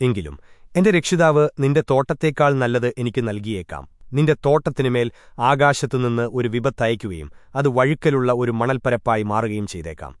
എങ്കിലും എന്റെ രക്ഷിതാവ് നിന്റെ തോട്ടത്തേക്കാൾ നല്ലത് എനിക്ക് നൽകിയേക്കാം. നിന്റെ തോട്ടത്തിനുമേൽ ആകാശത്തുനിന്ന് ഒരു വിപത്തയക്കുകയും അത് വഴുക്കലുള്ള ഒരു മണൽപ്പരപ്പായി മാറുകയും ചെയ്തേക്കാം.